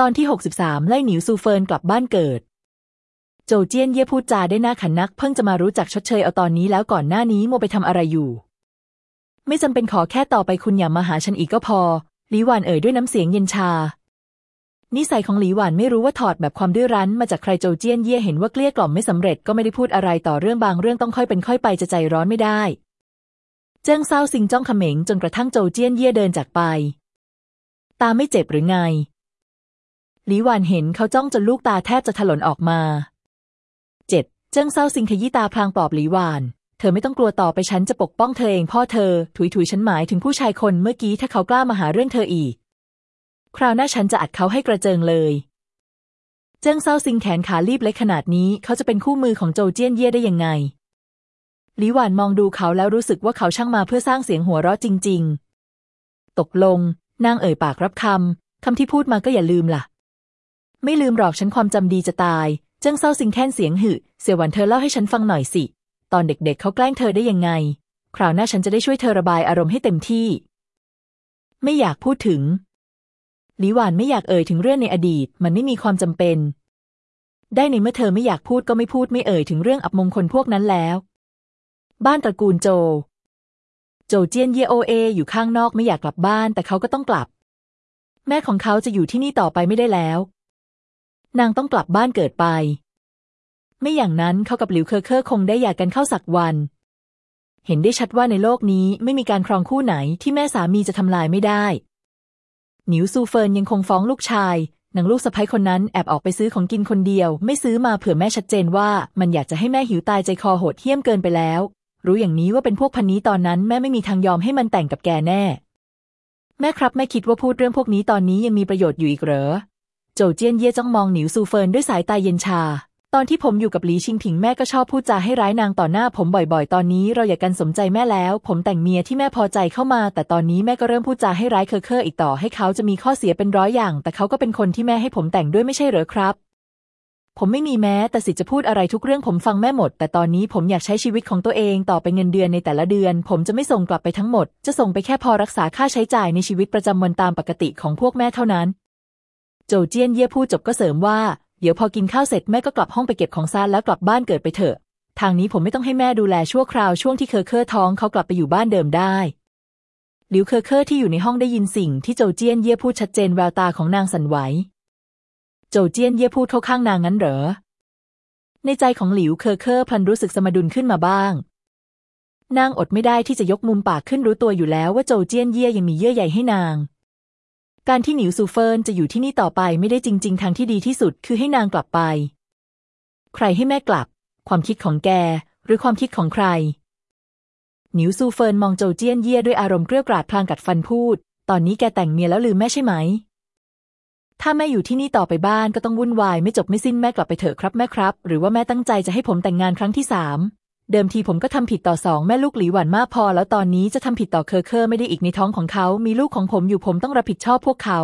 ตอนที่ 63 ไล่หนิวซูเฟินกลับบ้านเกิด โจเจี้ยนเย่พูดจาได้น่าขันนัก เพิ่งจะมารู้จักชดเชยเอาตอนนี้แล้วก่อนหน้านี้มัวไปทำอะไรอยู่ ไม่จำเป็นขอแค่ต่อไปคุณอย่ามาหาฉันอีกก็พอหลีหวานเอ่ยด้วยน้ำเสียงเย็นชา นิสัยของหลีหวานไม่รู้ว่าถอดแบบความดื้อรั้นมาจากใครโจเจี้ยนเย่เห็นว่าเกลี้ยกล่อมไม่สำเร็จก็ไม่ได้พูดอะไรต่อเรื่องบางเรื่องต้องค่อยเป็นค่อยไปจะใจร้อนไม่ได้ เจิ้งเซ่าซิงจ้องเขม็งจนกระทั่งโจเจี้ยนเย่เดินจากไป ตาไม่เจ็บหรือไง หลีหวานเห็นเขาจ้องจนลูกตาแทบจะถลนออกมาเจ็ดเจิ้งเศร้าซิงขยี้ตาพลางปลอบหลีหวาน เธอไม่ต้องกลัวต่อไปฉันจะปกป้องเธอเองพ่อเธอ ถุยถุยฉันหมายถึงผู้ชายคนเมื่อกี้ถ้าเขากล้ามาหาเรื่องเธออีก คราวหน้าฉันจะอัดเขาให้กระเจิงเลย เจิ้งเศร้าซิงแขนขาลีบเล็กขนาดนี้เขาจะเป็นคู่มือของโจเจี้ยนเย่ได้ยังไงหลีหวานมองดูเขาแล้วรู้สึกว่าเขาช่างมาเพื่อสร้างเสียงหัวเราะจริง ๆ ตกลง นางเอ่ยปากรับคำคำที่พูดมาก็อย่าลืมล่ะ ไม่ลืมหรอกฉันความจำดีจะตาย เจิ้งเศร้าซิงแค้นเสียงหึ เสี่ยวหวันเธอเล่าให้ฉันฟังหน่อยสิ ตอนเด็กๆ เขาแกล้งเธอได้ยังไง คราวหน้าฉันจะได้ช่วยเธอระบายอารมณ์ให้เต็มที่ ไม่อยากพูดถึง หลีหวานไม่อยากเอ่ยถึงเรื่องในอดีต มันไม่มีความจำเป็น ได้ในเมื่อเธอไม่อยากพูดก็ไม่พูดไม่เอ่ยถึงเรื่องอับมงคลพวกนั้นแล้ว บ้านตระกูลโจ โจเจี้ยนเย่โอ้เอ้ อยู่ข้างนอกไม่อยากกลับบ้าน แต่เขาก็ต้องกลับ แม่ของเขาจะอยู่ที่นี่ต่อไปไม่ได้แล้ว นางต้องกลับบ้านเกิดไป ไม่อย่างนั้นเขากับหลิวเคอเคอร์คงได้หย่ากันเข้าสักวัน เห็นได้ชัดว่าในโลกนี้ไม่มีการครองคู่ไหนที่แม่สามีจะทำลายไม่ได้ หนิวซูเฟินยังคงฟ้องลูกชายนางลูกสะใภ้คนนั้นแอบออกไปซื้อของกินคนเดียว ไม่ซื้อมาเผื่อแม่ชัดเจนว่ามันอยากจะให้แม่หิวตายใจคอโหดเหี้ยมเกินไปแล้ว รู้อย่างนี้ว่าเป็นพวกพรรค์นี้ตอนนั้นแม่ไม่มีทางยอมให้มันแต่งกับแกแน่ แม่ครับแม่คิดว่าพูดเรื่องพวกนี้ตอนนี้ยังมีประโยชน์อยู่อีกเหรอ โจเจี้ยนเย่จ้องมองหนิวซูเฟินด้วยสายตาเย็นชา ตอนที่ผมอยู่กับหลีชิงผิงแม่ก็ชอบพูดจาให้ร้ายนางต่อหน้าผมบ่อยๆ ตอนนี้เราหย่ากันสมใจแม่แล้ว ผมแต่งเมียที่แม่พอใจเข้ามา แต่ตอนนี้แม่ก็เริ่มพูดจาให้ร้ายเคอเคอร์อีกต่อให้เขาจะมีข้อเสียเป็นร้อยอย่าง แต่เขาก็เป็นคนที่แม่ให้ผมแต่งด้วยไม่ใช่เหรอครับผมไม่มีแม้แต่สิทธิ์จะพูดอะไรทุกเรื่องผมฟังแม่หมด แต่ตอนนี้ผมอยากใช้ชีวิตของตัวเองต่อไปเงินเดือนในแต่ละเดือน ผมจะไม่ส่งกลับไปทั้งหมด จะส่งไปแค่พอรักษาค่าใช้จ่ายในชีวิตประจำวันตามปกติของพวกแม่เท่านั้น โจเจี้ยนเย่พูดจบก็เสริมว่า เดี๋ยวพอกินข้าวเสร็จแม่ก็กลับห้องไปเก็บของซะแล้วกลับบ้านเกิดไปเถอะ ทางนี้ผมไม่ต้องให้แม่ดูแลชั่วคราวช่วงที่เคอเคอร์ท้องเขากลับไปอยู่บ้านเดิมได้หลิวเคอเคอร์ที่อยู่ในห้องได้ยินสิ่งที่โจเจี้ยนเย่พูดชัดเจนแววตาของนางสั่นไหว โจเจี้ยนเย่พูดเข้าข้างนางงั้นเหรอ ในใจของหลิวเคอเคอร์พลันรู้สึกสมดุลขึ้นมาบ้าง นางอดไม่ได้ที่จะยกมุมปากขึ้นรู้ตัวอยู่แล้วว่าโจเจี้ยนเย่ยังมีเยื่อใยให้นาง การที่หนิวซูเฟินจะอยู่ที่นี่ต่อไปไม่ได้จริง ๆ ทางที่ดีที่สุดคือให้นางกลับไป ใครให้แม่กลับ ความคิดของแก หรือความคิดของใคร หนิวซูเฟินมองโจเจี้ยนเย่ด้วยอารมณ์เกรี้ยวกราดพลางกัดฟันพูด ตอนนี้แกแต่งเมียแล้วลืมแม่ใช่ไหม ถ้าแม่อยู่ที่นี่ต่อไปบ้านก็ต้องวุ่นวายไม่จบไม่สิ้นแม่กลับไปเถอะครับแม่ครับ หรือว่าแม่ตั้งใจจะให้ผมแต่งงานครั้งที่สาม เดิมทีผมก็ทำผิดต่อสองแม่ลูกหลีหวันมากพอ แล้วตอนนี้จะทำผิดต่อเคอเคอร์ไม่ได้อีกในท้องของเขา มีลูกของผมอยู่ผมต้องรับผิดชอบพวกเขา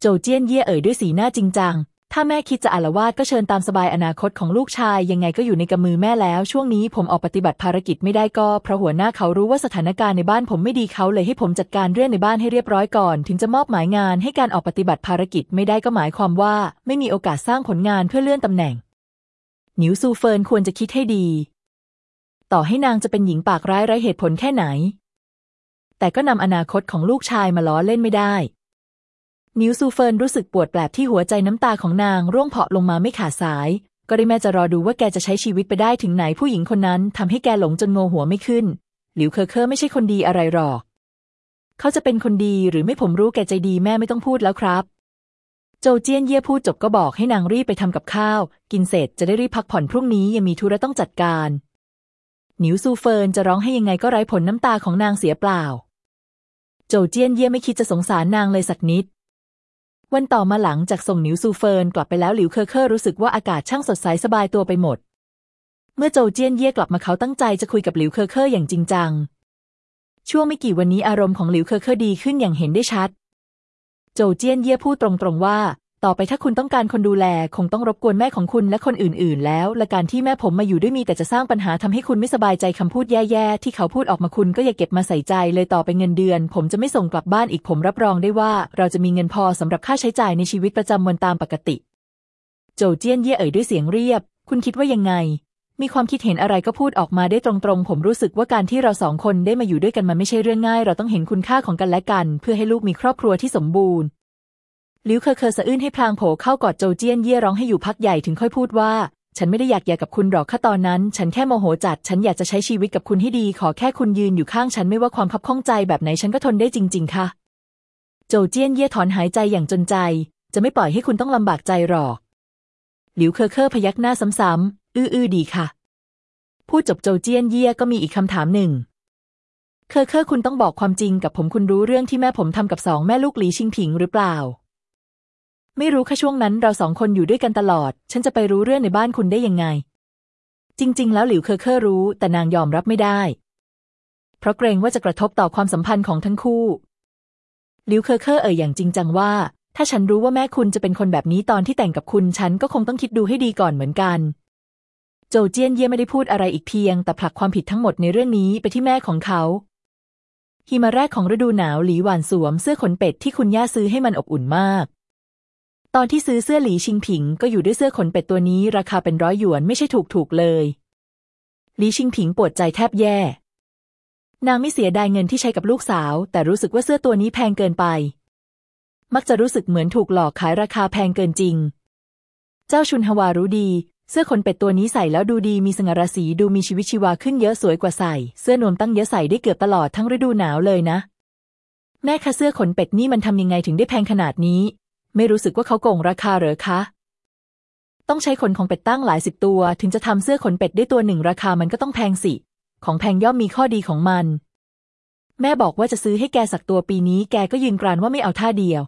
โจเจี้ยนเย่เอ่ยด้วยสีหน้าจริงจัง ถ้าแม่คิดจะอาละวาดก็เชิญตามสบายอนาคตของลูกชาย ยังไงก็อยู่ในกำมือแม่แล้ว ช่วงนี้ผมออกปฏิบัติภารกิจไม่ได้ก็เพราะหัวหน้าเขารู้ว่าสถานการณ์ในบ้านผมไม่ดีเขาเลยให้ผมจัดการเรื่องในบ้านให้เรียบร้อยก่อน ถึงจะมอบหมายงานให้การออกปฏิบัติภารกิจไม่ได้ก็หมายความว่า ไม่มีโอกาสสร้างผลงานเพื่อเลื่อนตำแหน่ง หนิวซูเฟินควรจะคิดให้ดี ต่อให้นางจะเป็นหญิงปากร้ายไร้เหตุผลแค่ไหน แต่ก็นำอนาคตของลูกชายมาล้อเล่นไม่ได้นิวซูเฟินรู้สึกปวดแปลบที่หัวใจน้ำตาของนางร่วงเผาะลงมาไม่ขาดสาย ก็ได้แม่จะรอดูว่าแกจะใช้ชีวิตไปได้ถึงไหนผู้หญิงคนนั้นทำให้แกหลงจนโงหัวไม่ขึ้น หลิวเคอเคอร์ไม่ใช่คนดีอะไรหรอก เขาจะเป็นคนดีหรือไม่ผมรู้แก่ใจดีแม่ไม่ต้องพูดแล้วครับ โจเจี้ยนเย่พูดจบก็บอกให้นางรีบไปทำกับข้าว กินเสร็จจะได้รีบพักผ่อนพรุ่งนี้ยังมีธุระต้องจัดการหนิวซูเฟินจะร้องไห้ยังไงก็ไร้ผลน้ำตาของนางเสียเปล่า โจเจี้ยนเย่ไม่คิดจะสงสารนางเลยสักนิด วันต่อมาหลังจากส่งหนิวซูเฟินกลับไปแล้วหลิวเคอเคอร์รู้สึกว่าอากาศช่างสดใสสบายตัวไปหมด เมื่อโจเจี้ยนเย่กลับมาเขาตั้งใจจะคุยกับหลิวเคอเคอร์อย่างจริงจัง ช่วงไม่กี่วันนี้อารมณ์ของหลิวเคอเคอร์ดีขึ้นอย่างเห็นได้ชัด โจเจี้ยนเย่พูดตรงๆว่า ต่อไปถ้าคุณต้องการคนดูแล คงต้องรบกวนแม่ของคุณและคนอื่น ๆ แล้ว และการที่แม่ผมมาอยู่ด้วยมีแต่จะสร้างปัญหาทำให้คุณไม่สบายใจคำพูดแย่ๆ ที่เขาพูดออกมาคุณก็อย่าเก็บมาใส่ใจเลยต่อไปเงินเดือน ผมจะไม่ส่งกลับบ้านอีกผมรับรองได้ว่า เราจะมีเงินพอสำหรับค่าใช้จ่ายในชีวิตประจำวันตามปกติ โจเจี้ยนเย่เอ่ยด้วยเสียงเรียบ คุณคิดว่ายังไง มีความคิดเห็นอะไรก็พูดออกมาได้ตรงๆ ผมรู้สึกว่าการที่เราสองคนได้มาอยู่ด้วยกันมันไม่ใช่เรื่องง่าย เราต้องเห็นคุณค่าของกันและกัน เพื่อให้ลูกมีครอบครัวที่สมบูรณ์หลิวเคอเคอสะอื้นไห้พลางโผเข้ากอดโจเจี้ยนเย่ร้องไห้อยู่พักใหญ่ถึงค่อยพูดว่า ฉันไม่ได้อยากหย่ากับคุณหรอกค่ะตอนนั้น ฉันแค่โมโหจัด ฉันอยากจะใช้ชีวิตกับคุณให้ดี ขอแค่คุณยืนอยู่ข้างฉันไม่ว่าความคับข้องใจแบบไหนฉันก็ทนได้จริง ๆ ค่ะ โจเจี้ยนเย่ถอนหายใจอย่างจนใจ จะไม่ปล่อยให้คุณต้องลำบากใจหรอกหลิวเคอเคอพยักหน้าซ้ำๆ อื้ออื้อดีค่ะ พูดจบโจเจี้ยนเย่ก็มีอีกคำถามหนึ่ง เคอเคอคุณต้องบอกความจริงกับผมคุณรู้เรื่องที่แม่ผมทำกับสองแม่ลูกหลีชิงผิงหรือเปล่า ไม่รู้ค่ะช่วงนั้นเราสองคนอยู่ด้วยกันตลอด ฉันจะไปรู้เรื่องในบ้านคุณได้ยังไง จริง ๆ แล้วหลิวเคอเคอรู้ แต่นางยอมรับไม่ได้ เพราะเกรงว่าจะกระทบต่อความสัมพันธ์ของทั้งคู่หลิวเคอเคอเอ่ยอย่างจริงจังว่าถ้าฉันรู้ว่าแม่คุณจะเป็นคนแบบนี้ตอนที่แต่งกับคุณ ฉันก็คงต้องคิดดูให้ดีก่อนเหมือนกัน โจเจี้ยนเย่ไม่ได้พูดอะไรอีกเพียง แต่ผลักความผิดทั้งหมดในเรื่องนี้ไปที่แม่ของเขา หิมะแรกของฤดูหนาวหลีหวานสวมเสื้อขนเป็ดที่คุณย่าซื้อให้มันอบอุ่นมาก ตอนที่ซื้อเสื้อหลีชิงผิง ก็อยู่ด้วยเสื้อขนเป็ดตัวนี้ ราคาเป็นร้อยหยวนไม่ใช่ถูกถูกเลย หลีชิงผิงปวดใจแทบแย่ นางไม่เสียดายเงินที่ใช้กับลูกสาว แต่รู้สึกว่าเสื้อตัวนี้แพงเกินไป มักจะรู้สึกเหมือนถูกหลอกขายราคาแพงเกินจริง เจ้าชุนฮวารู้ดี เสื้อขนเป็ดตัวนี้ใส่แล้วดูดีมีสง่าราศีดูมีชีวิตชีวาขึ้นเยอะสวยกว่าใส่ เสื้อนวมตั้งเยอะใส่ได้เกือบตลอดทั้งฤดูหนาวเลยนะ แม่คะเสื้อขนเป็ดนี่มันทำยังไงถึงได้แพงขนาดนี้ ไม่รู้สึกว่าเขาโกงราคาเหรอคะ ต้องใช้ขนของเป็ดตั้งหลายสิบตัว ถึงจะทำเสื้อขนเป็ดได้ตัวหนึ่งราคามันก็ต้องแพงสิ ของแพงย่อมมีข้อดีของมัน แม่บอกว่าจะซื้อให้แกสักตัวปีนี้ แกก็ยืนกรานว่าไม่เอาท่าเดียว